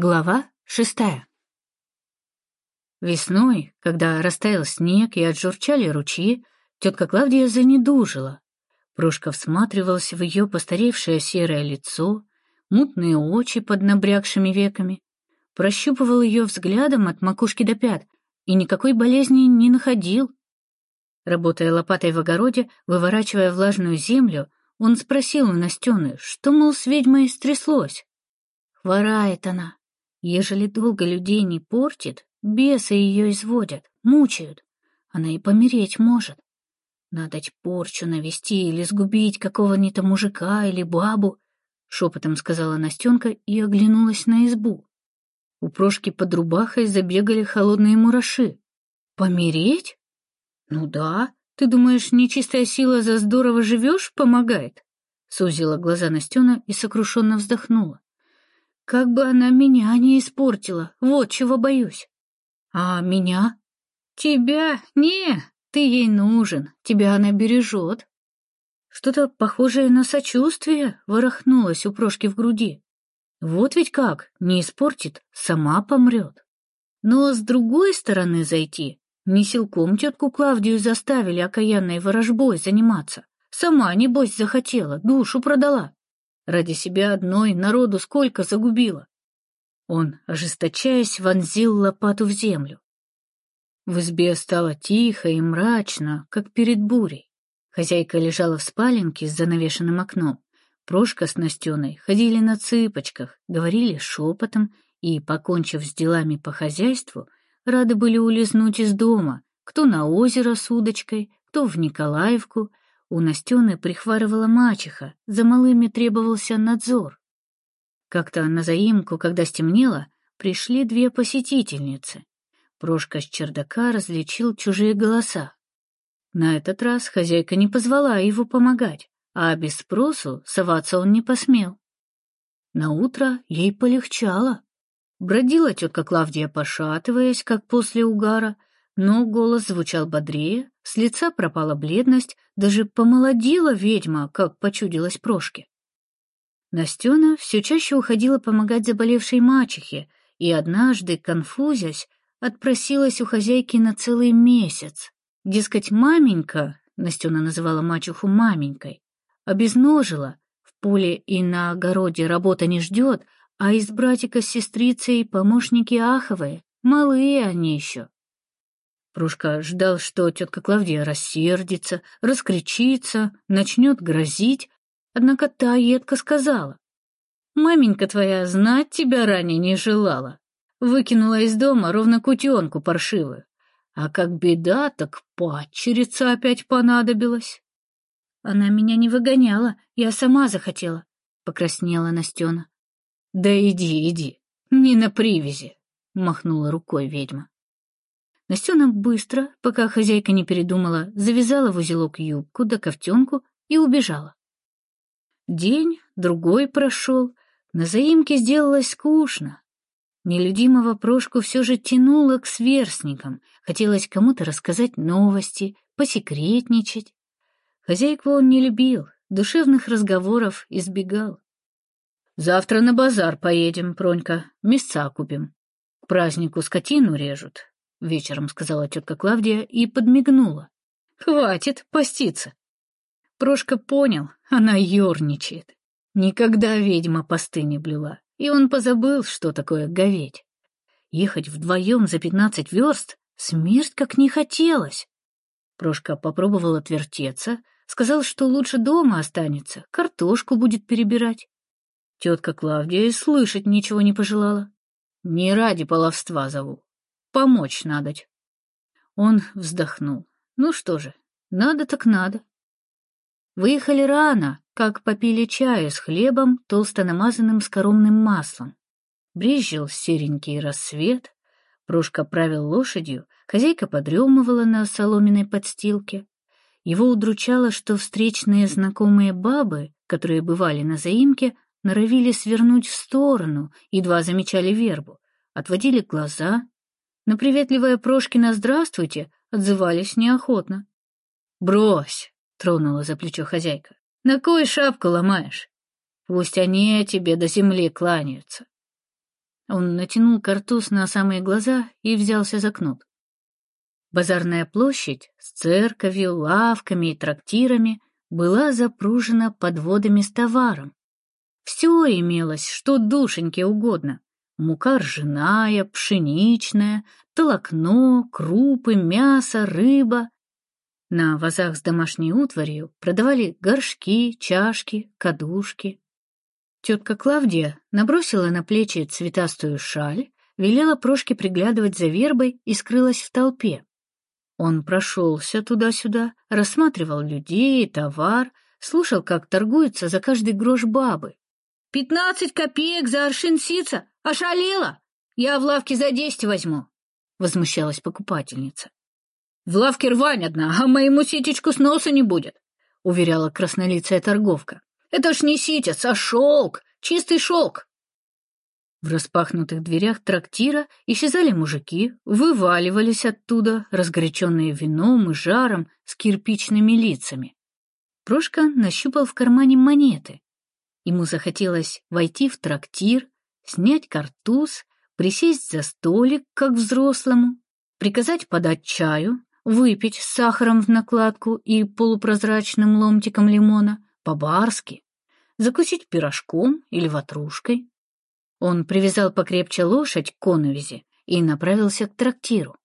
Глава шестая. Весной, когда растаял снег и отжурчали ручьи, тетка Клавдия занедужила. Прошка всматривалась в ее постаревшее серое лицо, мутные очи под набрякшими веками, прощупывал ее взглядом от макушки до пят и никакой болезни не находил. Работая лопатой в огороде, выворачивая влажную землю, он спросил у Настены, что, мол, с ведьмой стряслось. «Хворает она», Ежели долго людей не портит, бесы ее изводят, мучают. Она и помереть может. Надо порчу навести или сгубить какого-нибудь мужика или бабу, — шепотом сказала Настенка и оглянулась на избу. У Прошки под рубахой забегали холодные мураши. «Помереть? Ну да. Ты думаешь, нечистая сила за здорово живешь помогает?» Сузила глаза Настена и сокрушенно вздохнула. Как бы она меня не испортила, вот чего боюсь. А меня? Тебя? Не, ты ей нужен, тебя она бережет. Что-то похожее на сочувствие ворохнулось у Прошки в груди. Вот ведь как, не испортит, сама помрет. Но с другой стороны зайти, не силком тетку Клавдию заставили окаянной ворожбой заниматься. Сама, небось, захотела, душу продала. Ради себя одной народу сколько загубила. Он, ожесточаясь, вонзил лопату в землю. В избе стало тихо и мрачно, как перед бурей. Хозяйка лежала в спаленке с занавешенным окном. Прошка с Настеной ходили на цыпочках, говорили шепотом и, покончив с делами по хозяйству, рады были улизнуть из дома, кто на озеро с удочкой, кто в Николаевку, у Настены прихварывала мачеха, за малыми требовался надзор. Как-то на заимку, когда стемнело, пришли две посетительницы. Прошка с чердака различил чужие голоса. На этот раз хозяйка не позвала его помогать, а без спросу соваться он не посмел. На утро ей полегчало. Бродила тетка Клавдия, пошатываясь, как после угара, но голос звучал бодрее, с лица пропала бледность, даже помолодела ведьма, как почудилась Прошке. Настена все чаще уходила помогать заболевшей мачехе, и однажды, конфузясь, отпросилась у хозяйки на целый месяц. Дескать, маменька, Настена называла мачеху маменькой, обезножила, в поле и на огороде работа не ждет, а из братика с сестрицей помощники аховые, малые они еще. Прушка ждал, что тетка Клавдия рассердится, раскричится, начнет грозить, однако та едко сказала. «Маменька твоя знать тебя ранее не желала. Выкинула из дома ровно кутенку паршивую. А как беда, так падчерица опять понадобилась». «Она меня не выгоняла, я сама захотела», — покраснела Настена. «Да иди, иди, не на привязи», — махнула рукой ведьма. Настена быстро, пока хозяйка не передумала, завязала в узелок юбку да ковтенку и убежала. День, другой прошел, на заимке сделалось скучно. Нелюдимого Прошку все же тянуло к сверстникам, хотелось кому-то рассказать новости, посекретничать. Хозяйку он не любил, душевных разговоров избегал. «Завтра на базар поедем, Пронька, мясца купим. К празднику скотину режут, — вечером сказала тетка Клавдия и подмигнула. «Хватит поститься!» Прошка понял, она ерничает. Никогда ведьма посты не блюла, и он позабыл, что такое говеть. Ехать вдвоем за пятнадцать верст смерть как не хотелось. Прошка попробовал отвертеться, сказал, что лучше дома останется, картошку будет перебирать. Тетка Клавдия и слышать ничего не пожелала. Не ради половства зову, Помочь надо. Он вздохнул. Ну что же, надо так надо. Выехали рано, как попили чаю с хлебом, толсто намазанным скоромным маслом. Брезжил серенький рассвет, Прошка правил лошадью, хозяйка подремывала на соломенной подстилке. Его удручало, что встречные знакомые бабы, которые бывали на заимке, норовили свернуть в сторону, едва замечали вербу, отводили глаза, на приветливое Прошкино «здравствуйте» отзывались неохотно. «Брось!» — тронула за плечо хозяйка. «На кой шапку ломаешь? Пусть они тебе до земли кланяются». Он натянул картуз на самые глаза и взялся за кнут. Базарная площадь с церковью, лавками и трактирами была запружена подводами с товаром. Все имелось, что душеньке угодно. Мука ржаная, пшеничная, толокно, крупы, мясо, рыба. На вазах с домашней утварью продавали горшки, чашки, кадушки. Тетка Клавдия набросила на плечи цветастую шаль, велела Прошке приглядывать за вербой и скрылась в толпе. Он прошелся туда-сюда, рассматривал людей, товар, слушал, как торгуются за каждый грош бабы. «Пятнадцать копеек за аршин сица! Ошалела! Я в лавке за десять возьму!» — возмущалась покупательница. «В лавке рвань одна, а моему ситечку с носа не будет!» — уверяла краснолицая торговка. «Это ж не ситец, а шелк! Чистый шелк!» В распахнутых дверях трактира исчезали мужики, вываливались оттуда, разгоряченные вином и жаром, с кирпичными лицами. Прошка нащупал в кармане монеты. Ему захотелось войти в трактир, снять картуз, присесть за столик, как взрослому, приказать подать чаю, выпить с сахаром в накладку и полупрозрачным ломтиком лимона, по-барски, закусить пирожком или ватрушкой. Он привязал покрепче лошадь к коновизе и направился к трактиру.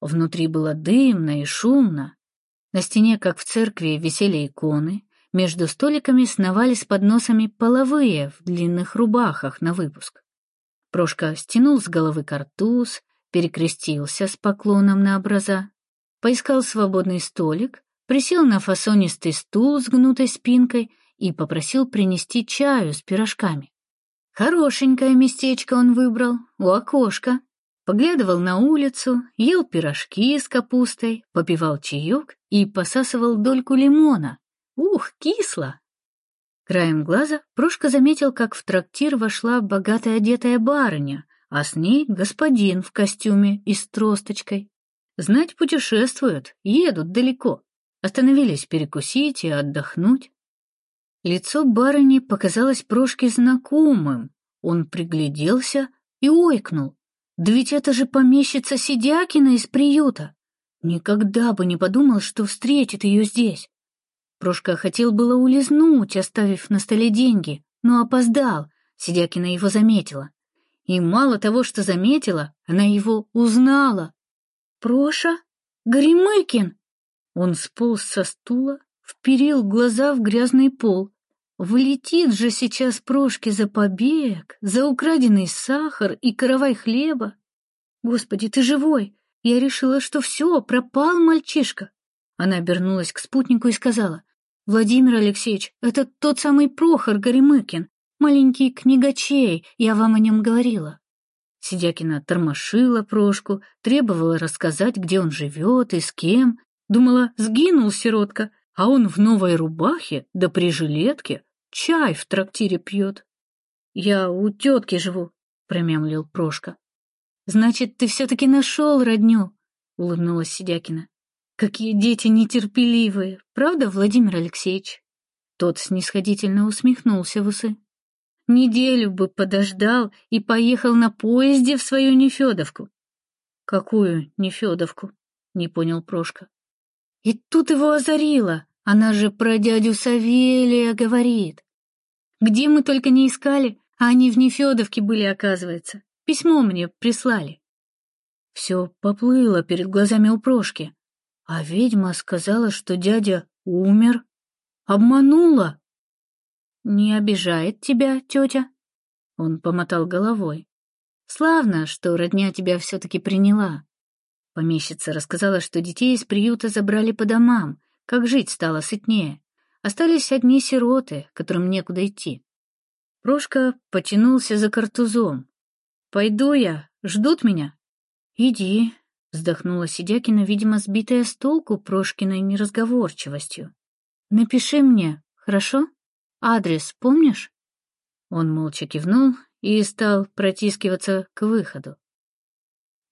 Внутри было дымно и шумно. На стене, как в церкви, висели иконы, между столиками сновали с подносами половые в длинных рубахах на выпуск. Прошка стянул с головы картуз, перекрестился с поклоном на образа, поискал свободный столик, присел на фасонистый стул с гнутой спинкой и попросил принести чаю с пирожками. Хорошенькое местечко он выбрал, у окошка. Поглядывал на улицу, ел пирожки с капустой, попивал чаек и посасывал дольку лимона, Ух, кисло! Краем глаза Прошка заметил, как в трактир вошла богато одетая барыня, а с ней господин в костюме и с тросточкой. Знать путешествуют, едут далеко. Остановились перекусить и отдохнуть. Лицо барыни показалось Прошке знакомым. Он пригляделся и ойкнул. Да ведь это же помещица Сидякина из приюта. Никогда бы не подумал, что встретит ее здесь. Прошка хотел было улизнуть, оставив на столе деньги, но опоздал, Сидякина его заметила. И мало того, что заметила, она его узнала. «Проша? Горемыкин!» Он сполз со стула, вперил глаза в грязный пол. Влетит же сейчас Прошке за побег, за украденный сахар и каравай хлеба. «Господи, ты живой! Я решила, что все, пропал мальчишка!» Она обернулась к спутнику и сказала, «Владимир Алексеевич, это тот самый Прохор Горемыкин, маленький книгачей, я вам о нем говорила». Сидякина тормошила Прошку, требовала рассказать, где он живет и с кем. Думала, сгинул сиротка, а он в новой рубахе, да при жилетке, чай в трактире пьет. «Я у тетки живу», — промямлил Прошка. «Значит, ты все-таки нашел родню», — улыбнулась Сидякина. Какие дети нетерпеливые, правда, Владимир Алексеевич? Тот снисходительно усмехнулся в усы. Неделю бы подождал и поехал на поезде в свою Нефедовку. Какую Нефедовку? Не понял Прошка. И тут его озарило. Она же про дядю Савелия говорит. Где мы только не искали, а они в Нефедовке были, оказывается. Письмо мне прислали. Все поплыло перед глазами у Прошки. А ведьма сказала, что дядя умер. Обманула. Не обижает тебя, тетя? Он помотал головой. Славно, что родня тебя все-таки приняла. Помещица рассказала, что детей из приюта забрали по домам, как жить стало сытнее. Остались одни сироты, которым некуда идти. Прошка потянулся за картузом. «Пойду я, ждут меня?» «Иди», Вздохнула Сидякина, видимо, сбитая с толку Прошкиной неразговорчивостью. «Напиши мне, хорошо? Адрес помнишь?» Он молча кивнул и стал протискиваться к выходу.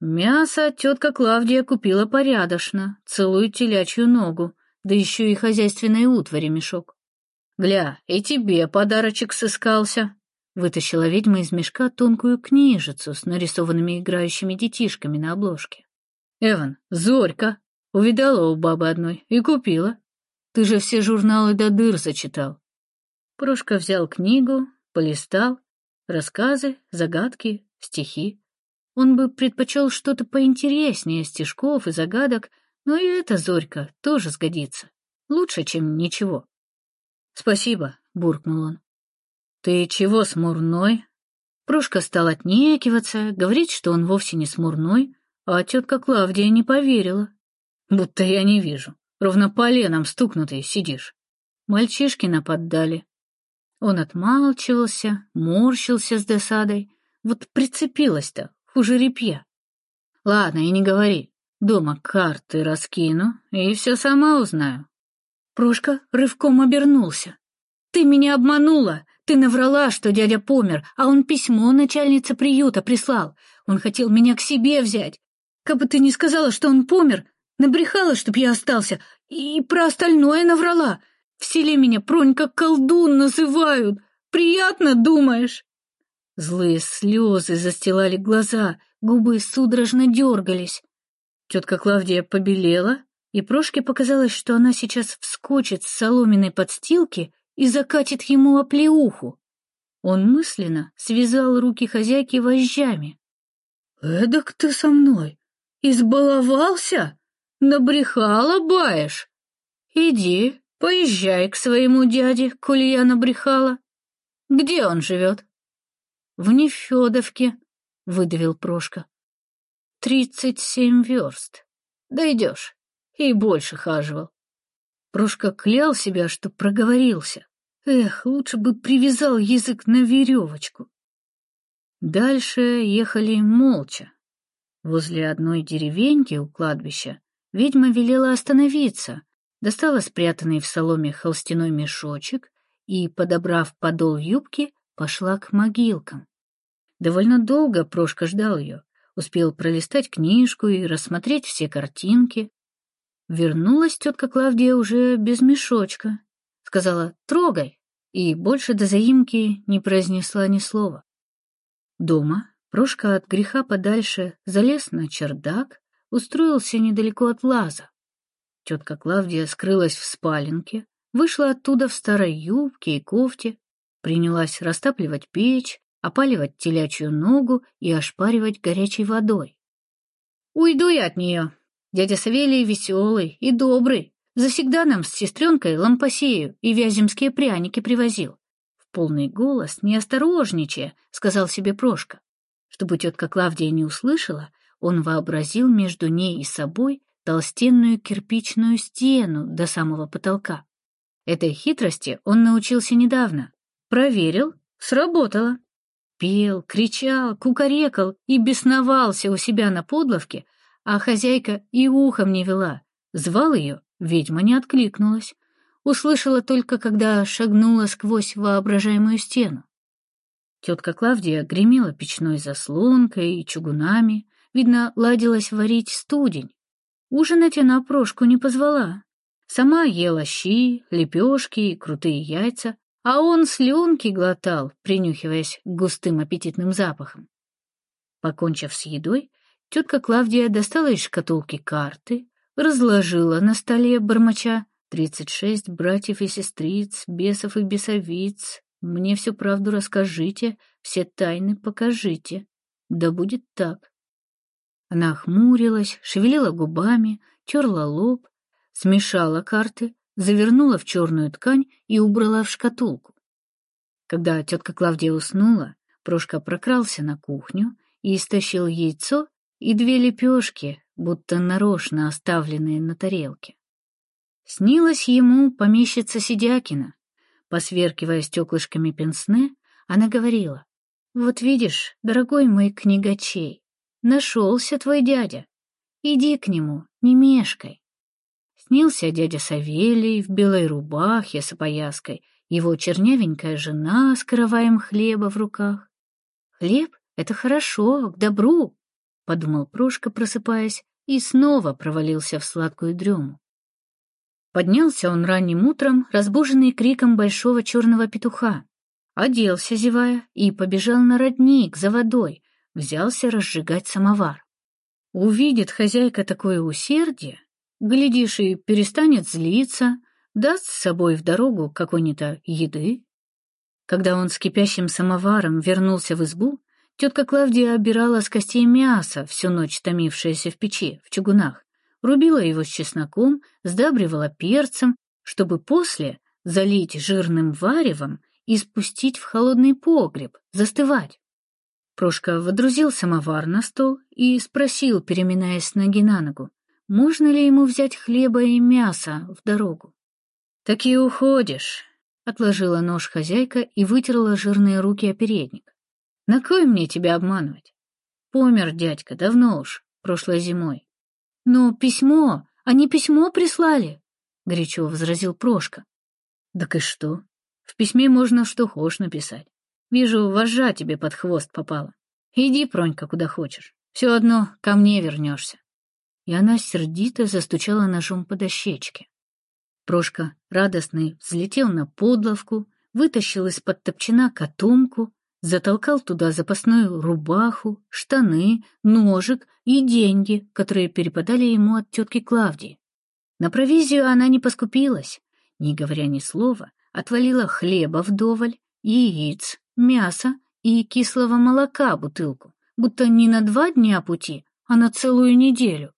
Мясо тетка Клавдия купила порядочно, целую телячью ногу, да еще и хозяйственной утвари мешок. Гля, и тебе подарочек сыскался. Вытащила ведьма из мешка тонкую книжицу с нарисованными играющими детишками на обложке. «Эван, Зорька! Увидала у бабы одной и купила. Ты же все журналы до дыр зачитал». Прошка взял книгу, полистал. Рассказы, загадки, стихи. Он бы предпочел что-то поинтереснее стишков и загадок, но и эта Зорька тоже сгодится. Лучше, чем ничего. «Спасибо», — буркнул он. «Ты чего смурной?» Прошка стал отнекиваться, говорить, что он вовсе не смурной, а тетка Клавдия не поверила. «Будто я не вижу. Ровно поленом стукнутый сидишь». Мальчишки наподдали. Он отмалчивался, морщился с досадой. Вот прицепилась-то, хуже репья. Ладно, и не говори. Дома карты раскину, и все сама узнаю. Прошка рывком обернулся. «Ты меня обманула! Ты наврала, что дядя помер, а он письмо начальнице приюта прислал. Он хотел меня к себе взять. Как бы ты не сказала, что он помер, набрехала, чтоб я остался, и про остальное наврала. В селе меня Пронька колдун называют. Приятно, думаешь?» Злые слезы застилали глаза, губы судорожно дергались. Тетка Клавдия побелела, и Прошке показалось, что она сейчас вскочит с соломенной подстилки и закатит ему оплеуху. Он мысленно связал руки хозяйки вожжами. «Эдак ты со мной? Избаловался? Набрехала, баешь? Иди, поезжай к своему дяде, коли я набрехала. Где он живет?» «В Нефедовке», — выдавил Прошка. «Тридцать семь верст. Дойдешь» и больше хаживал. Прошка клял себя, что проговорился. Эх, лучше бы привязал язык на веревочку. Дальше ехали молча. Возле одной деревеньки у кладбища ведьма велела остановиться, достала спрятанный в соломе холстяной мешочек и, подобрав подол юбки, пошла к могилкам. Довольно долго Прошка ждал ее, успел пролистать книжку и рассмотреть все картинки, Вернулась тетка Клавдия уже без мешочка. Сказала «трогай» и больше до заимки не произнесла ни слова. Дома Прошка от греха подальше залез на чердак, устроился недалеко от лаза. Тетка Клавдия скрылась в спаленке, вышла оттуда в старой юбке и кофте, принялась растапливать печь, опаливать телячью ногу и ошпаривать горячей водой. «Уйду я от нее», Дядя Савелий веселый и добрый. Засегда нам с сестренкой лампасею и вяземские пряники привозил. В полный голос, не осторожничая, сказал себе Прошка. Чтобы тетка Клавдия не услышала, он вообразил между ней и собой толстенную кирпичную стену до самого потолка. Этой хитрости он научился недавно. Проверил, сработало. Пел, кричал, кукарекал и бесновался у себя на подловке, а хозяйка и ухом не вела. Звал ее, ведьма не откликнулась. Услышала только, когда шагнула сквозь воображаемую стену. Тетка Клавдия гремела печной заслонкой и чугунами, видно, ладилась варить студень. Ужинать она Прошку не позвала. Сама ела щи, лепешки и крутые яйца, а он слюнки глотал, принюхиваясь к густым аппетитным запахам. Покончив с едой, Тетка Клавдия достала из шкатулки карты, разложила на столе бормоча «Тридцать шесть братьев и сестриц, бесов и бесовиц. Мне всю правду расскажите, все тайны покажите. Да будет так». Она хмурилась, шевелила губами, терла лоб, смешала карты, завернула в черную ткань и убрала в шкатулку. Когда тетка Клавдия уснула, Прошка прокрался на кухню и истощил яйцо и две лепешки, будто нарочно оставленные на тарелке. Снилась ему помещица Сидякина. Посверкивая стеклышками пенсне, она говорила, «Вот видишь, дорогой мой книгачей, нашелся твой дядя. Иди к нему, не мешкай». Снился дядя Савелий в белой рубахе с опояской, его чернявенькая жена с караваем хлеба в руках. Хлеб — это хорошо, к добру, — подумал Прошка, просыпаясь, и снова провалился в сладкую дрему. Поднялся он ранним утром, разбуженный криком большого черного петуха. оделся, зевая, и побежал на родник за водой, взялся разжигать самовар. Увидит хозяйка такое усердие, глядишь, и перестанет злиться, даст с собой в дорогу какой-нибудь еды. Когда он с кипящим самоваром вернулся в избу, тетка Клавдия обирала с костей мясо, всю ночь томившееся в печи, в чугунах, рубила его с чесноком, сдабривала перцем, чтобы после залить жирным варевом и спустить в холодный погреб, застывать. Прошка водрузил самовар на стол и спросил, переминаясь ноги на ногу, можно ли ему взять хлеба и мяса в дорогу. «Так и уходишь», — отложила нож хозяйка и вытерла жирные руки о передник. «На кой мне тебя обманывать? Помер дядька давно уж, прошлой зимой». «Но письмо, они письмо прислали», — горячо возразил Прошка. «Так и что? В письме можно что хочешь написать. Вижу, вожжа тебе под хвост попала. Иди, Пронька, куда хочешь. Все одно ко мне вернешься. И она сердито застучала ножом по дощечке. Прошка, радостный, взлетел на подловку, вытащил из-под топчина котомку, затолкал туда запасную рубаху, штаны, ножик и деньги, которые перепадали ему от тетки Клавдии. На провизию она не поскупилась, не говоря ни слова, отвалила хлеба вдоволь, яиц, мяса и кислого молока бутылку, будто не на два дня пути, а на целую неделю.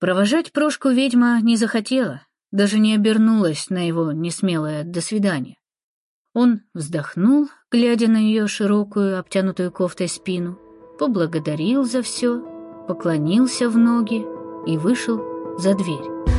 Провожать Прошку ведьма не захотела, даже не обернулась на его несмелое «до свидания». Он вздохнул, глядя на ее широкую, обтянутую кофтой спину, поблагодарил за все, поклонился в ноги и вышел за дверь.